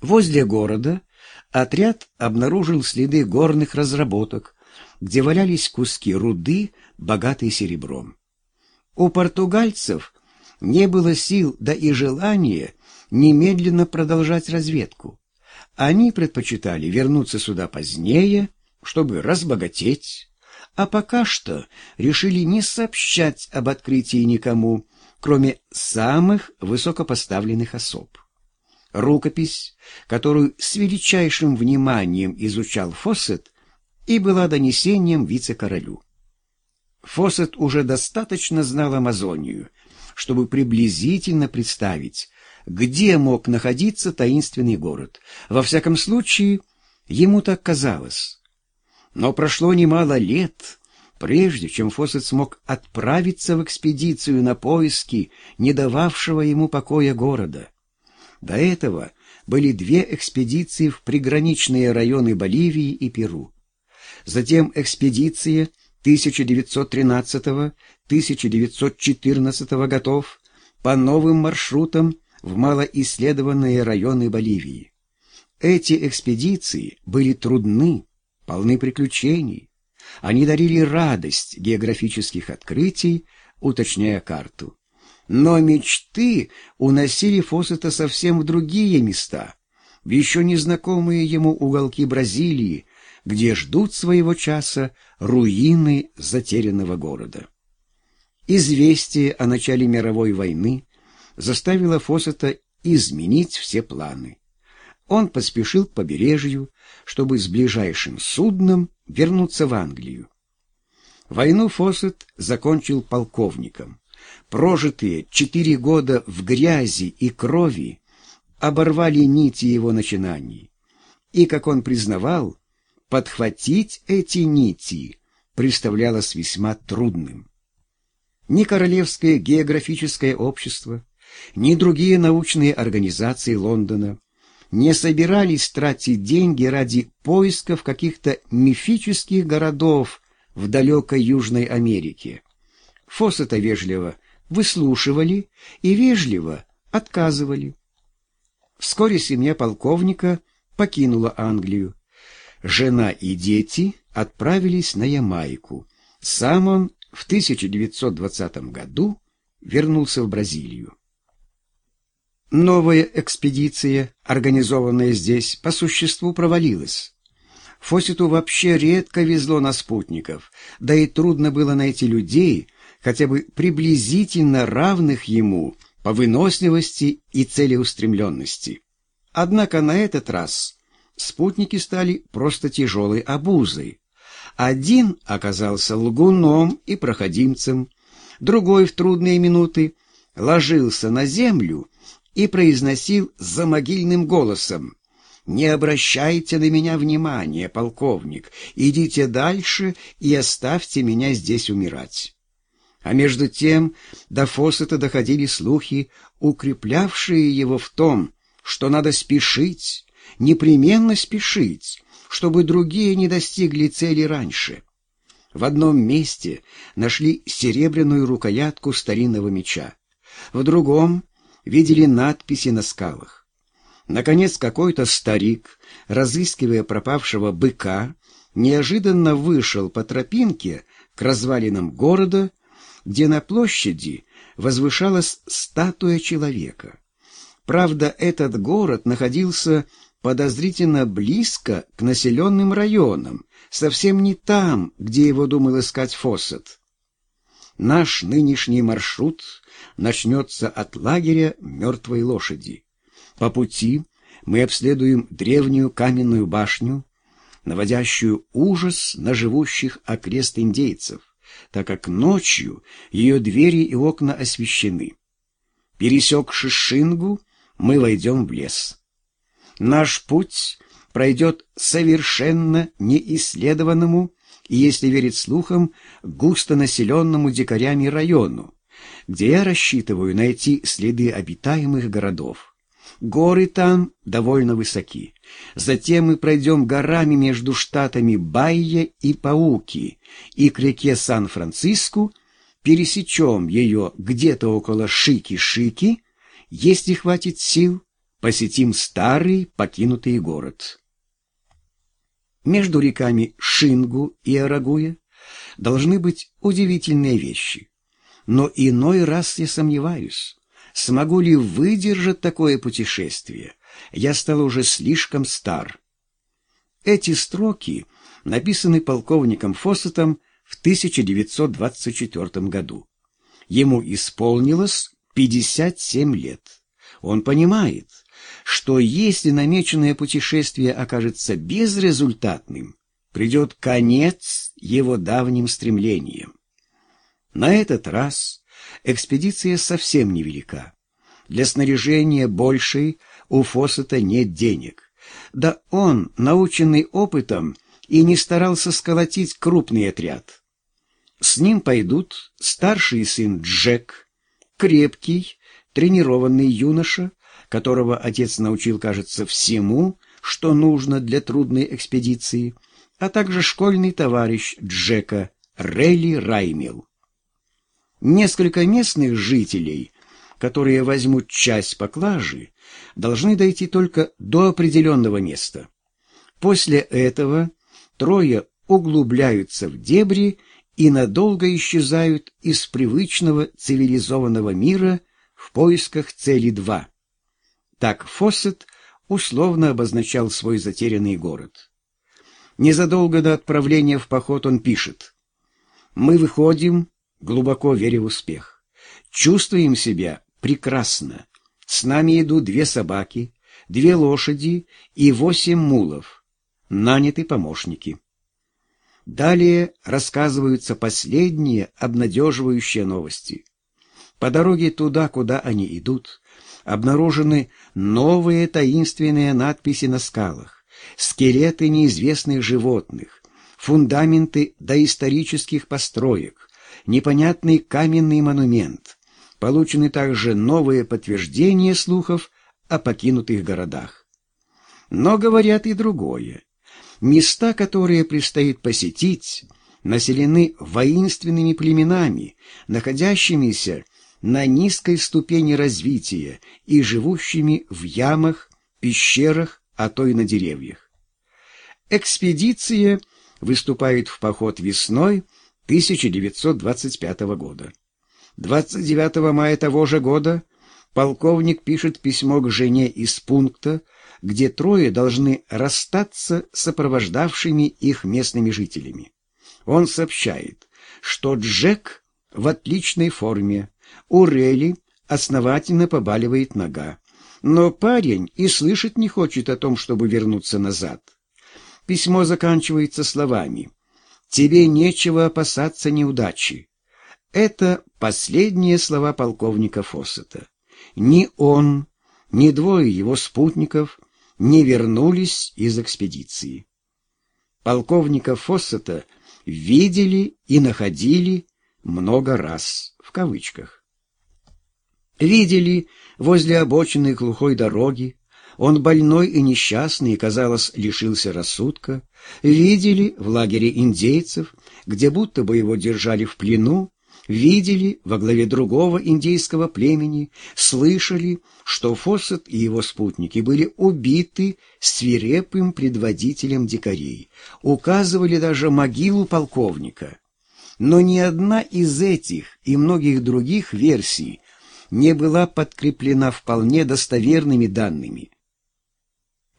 Возле города отряд обнаружил следы горных разработок, где валялись куски руды, богатые серебром. У португальцев не было сил, да и желания немедленно продолжать разведку. Они предпочитали вернуться сюда позднее, чтобы разбогатеть, а пока что решили не сообщать об открытии никому, кроме самых высокопоставленных особ. Рукопись, которую с величайшим вниманием изучал Фоссет, и была донесением вице-королю. Фоссет уже достаточно знал Амазонию, чтобы приблизительно представить, где мог находиться таинственный город. Во всяком случае, ему так казалось. Но прошло немало лет, прежде чем Фоссет смог отправиться в экспедицию на поиски не дававшего ему покоя города. До этого были две экспедиции в приграничные районы Боливии и Перу. Затем экспедиция 1913-1914 годов по новым маршрутам в малоисследованные районы Боливии. Эти экспедиции были трудны, полны приключений. Они дарили радость географических открытий, уточняя карту. Но мечты уносили Фоссета совсем в другие места, в еще незнакомые ему уголки Бразилии, где ждут своего часа руины затерянного города. Известие о начале мировой войны заставило Фоссета изменить все планы. Он поспешил к побережью, чтобы с ближайшим судном вернуться в Англию. Войну Фоссет закончил полковником. Прожитые четыре года в грязи и крови оборвали нити его начинаний. И, как он признавал, подхватить эти нити представлялось весьма трудным. Ни Королевское географическое общество, ни другие научные организации Лондона не собирались тратить деньги ради поисков каких-то мифических городов в далекой Южной Америке. Фоссета вежливо выслушивали и вежливо отказывали. Вскоре семья полковника покинула Англию. Жена и дети отправились на Ямайку. Сам он в 1920 году вернулся в Бразилию. Новая экспедиция, организованная здесь, по существу провалилась. Фоситу вообще редко везло на спутников, да и трудно было найти людей, хотя бы приблизительно равных ему по выносливости и целеустремленности. Однако на этот раз спутники стали просто тяжелой обузой. Один оказался лгуном и проходимцем, другой в трудные минуты ложился на землю и произносил за могильным голосом «Не обращайте на меня внимания, полковник, идите дальше и оставьте меня здесь умирать». А между тем до Фоссета доходили слухи, укреплявшие его в том, что надо спешить, непременно спешить, чтобы другие не достигли цели раньше. В одном месте нашли серебряную рукоятку старинного меча, в другом видели надписи на скалах. Наконец какой-то старик, разыскивая пропавшего быка, неожиданно вышел по тропинке к развалинам города, где на площади возвышалась статуя человека. Правда, этот город находился подозрительно близко к населенным районам, совсем не там, где его думал искать Фоссет. Наш нынешний маршрут начнется от лагеря мертвой лошади. По пути мы обследуем древнюю каменную башню, наводящую ужас на живущих окрест индейцев, так как ночью ее двери и окна освещены. Пересекши Шингу, мы войдем в лес. Наш путь пройдет совершенно неисследованному если верить слухам, густонаселенному дикарями району, где я рассчитываю найти следы обитаемых городов. Горы там довольно высоки. Затем мы пройдем горами между штатами Байя и Пауки и к реке Сан-Франциско, пересечем ее где-то около Шики-Шики, если хватит сил, посетим старый покинутый город. Между реками Шингу и Арагуя должны быть удивительные вещи. Но иной раз я сомневаюсь, смогу ли выдержать такое путешествие. Я стал уже слишком стар. Эти строки написаны полковником Фоссетом в 1924 году. Ему исполнилось 57 лет. Он понимает, что если намеченное путешествие окажется безрезультатным, придет конец его давним стремлениям. На этот раз экспедиция совсем невелика. Для снаряжения большей у Фоссета нет денег. Да он, наученный опытом, и не старался сколотить крупный отряд. С ним пойдут старший сын Джек, крепкий, тренированный юноша, которого отец научил, кажется, всему, что нужно для трудной экспедиции, а также школьный товарищ Джека Релли Раймил. Несколько местных жителей, которые возьмут часть поклажи, должны дойти только до определенного места. После этого трое углубляются в дебри и надолго исчезают из привычного цивилизованного мира в поисках цели 2. Так Фоссет условно обозначал свой затерянный город. Незадолго до отправления в поход он пишет «Мы выходим, глубоко веря в успех. Чувствуем себя прекрасно. С нами идут две собаки, две лошади и восемь мулов. Наняты помощники». Далее рассказываются последние обнадеживающие новости. По дороге туда, куда они идут, обнаружены новые таинственные надписи на скалах, скелеты неизвестных животных, фундаменты доисторических построек, непонятный каменный монумент. Получены также новые подтверждения слухов о покинутых городах. Но говорят и другое. Места, которые предстоит посетить, населены воинственными племенами, находящимися на низкой ступени развития и живущими в ямах, пещерах, а то и на деревьях. Экспедиция выступает в поход весной 1925 года. 29 мая того же года полковник пишет письмо к жене из пункта, где трое должны расстаться с сопровождавшими их местными жителями. Он сообщает, что Джек в отличной форме, у Рели основательно побаливает нога. Но парень и слышать не хочет о том, чтобы вернуться назад. Письмо заканчивается словами «Тебе нечего опасаться неудачи». Это последние слова полковника Фоссета. Ни он, ни двое его спутников не вернулись из экспедиции. Полковника Фоссета видели и находили много раз, в кавычках. Видели возле обочины глухой дороги, он больной и несчастный, казалось, лишился рассудка. Видели в лагере индейцев, где будто бы его держали в плену. Видели во главе другого индейского племени, слышали, что Фоссет и его спутники были убиты свирепым предводителем дикарей. Указывали даже могилу полковника. Но ни одна из этих и многих других версий не была подкреплена вполне достоверными данными.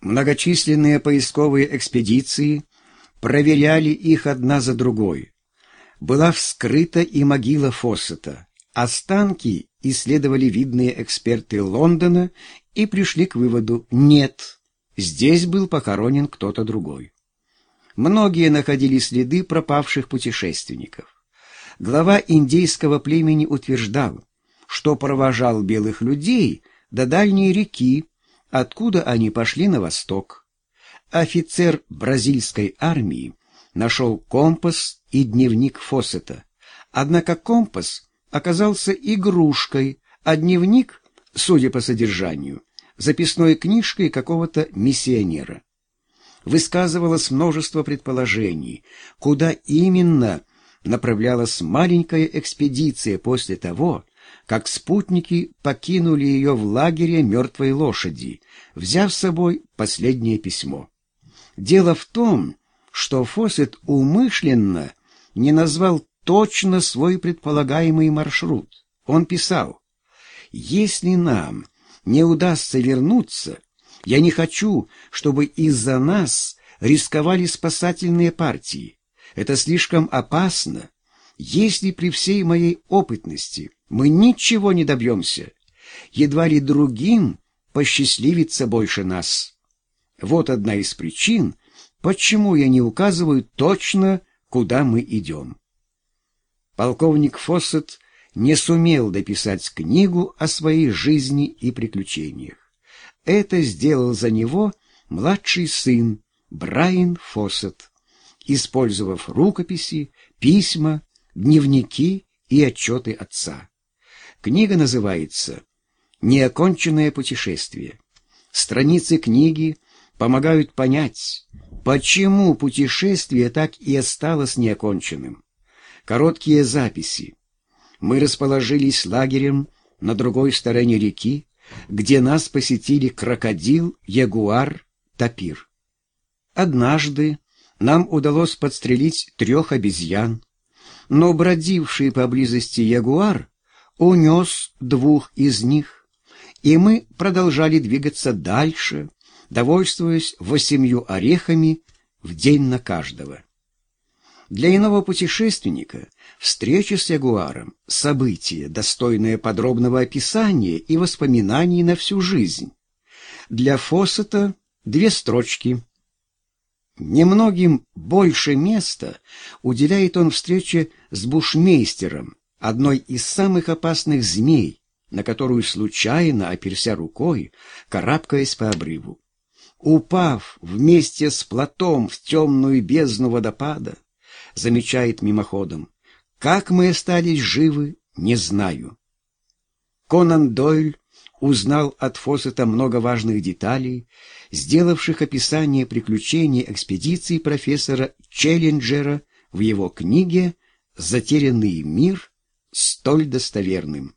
Многочисленные поисковые экспедиции проверяли их одна за другой. Была вскрыта и могила Фоссета. Останки исследовали видные эксперты Лондона и пришли к выводу «нет, здесь был похоронен кто-то другой». Многие находили следы пропавших путешественников. Глава индейского племени утверждал, что провожал белых людей до дальней реки, откуда они пошли на восток. Офицер бразильской армии нашел компас и дневник Фоссета. Однако компас оказался игрушкой, а дневник, судя по содержанию, записной книжкой какого-то миссионера. Высказывалось множество предположений, куда именно направлялась маленькая экспедиция после того, как спутники покинули ее в лагере мертвой лошади, взяв с собой последнее письмо. Дело в том, что Фосет умышленно не назвал точно свой предполагаемый маршрут. Он писал, «Если нам не удастся вернуться, я не хочу, чтобы из-за нас рисковали спасательные партии. Это слишком опасно. Если при всей моей опытности мы ничего не добьемся, едва ли другим посчастливится больше нас. Вот одна из причин, почему я не указываю точно, куда мы идем. Полковник Фоссет не сумел дописать книгу о своей жизни и приключениях. Это сделал за него младший сын Брайан Фоссет, использовав рукописи, письма, дневники и отчеты отца. Книга называется «Неоконченное путешествие». Страницы книги помогают понять, почему путешествие так и осталось неоконченным. Короткие записи. Мы расположились лагерем на другой стороне реки, где нас посетили крокодил, ягуар, тапир. Однажды нам удалось подстрелить трех обезьян, но бродивший поблизости ягуар унес двух из них, и мы продолжали двигаться дальше, довольствуясь восемью орехами в день на каждого. Для иного путешественника встреча с ягуаром — событие, достойное подробного описания и воспоминаний на всю жизнь. Для Фоссета — две строчки. Немногим больше места уделяет он встрече с бушмейстером, одной из самых опасных змей, на которую случайно, оперся рукой, карабкаясь по обрыву. Упав вместе с плотом в темную бездну водопада, замечает мимоходом, как мы остались живы, не знаю. Конан Дойль узнал от Фоссета много важных деталей, сделавших описание приключений экспедиции профессора Челленджера в его книге «Затерянный мир» столь достоверным.